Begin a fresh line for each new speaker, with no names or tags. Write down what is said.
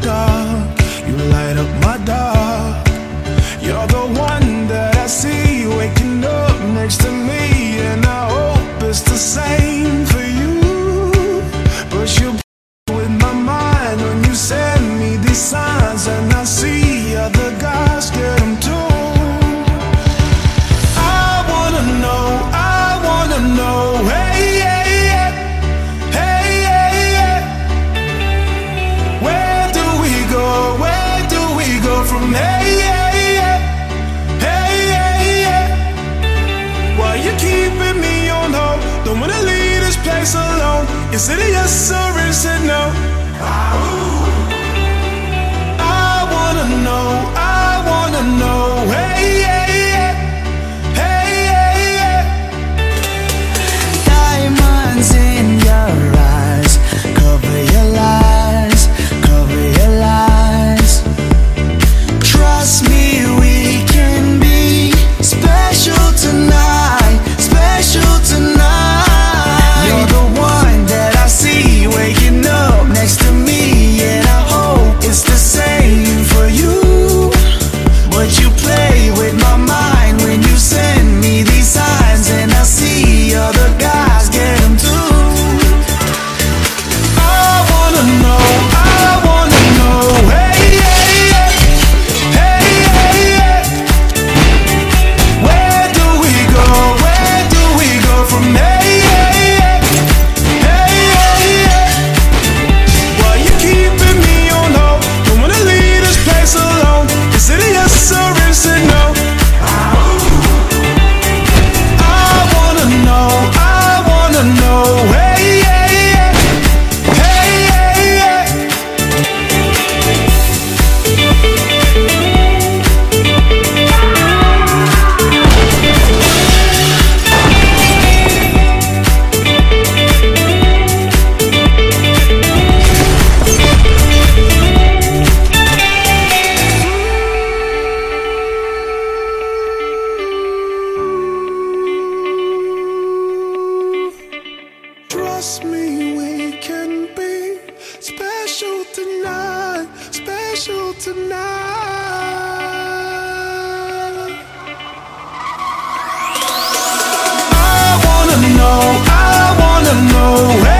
dark, you light up my dark. You're the one that I see waking up next to me, and I
Is it a yes or is it no? what you play. I wanna know, I wanna know.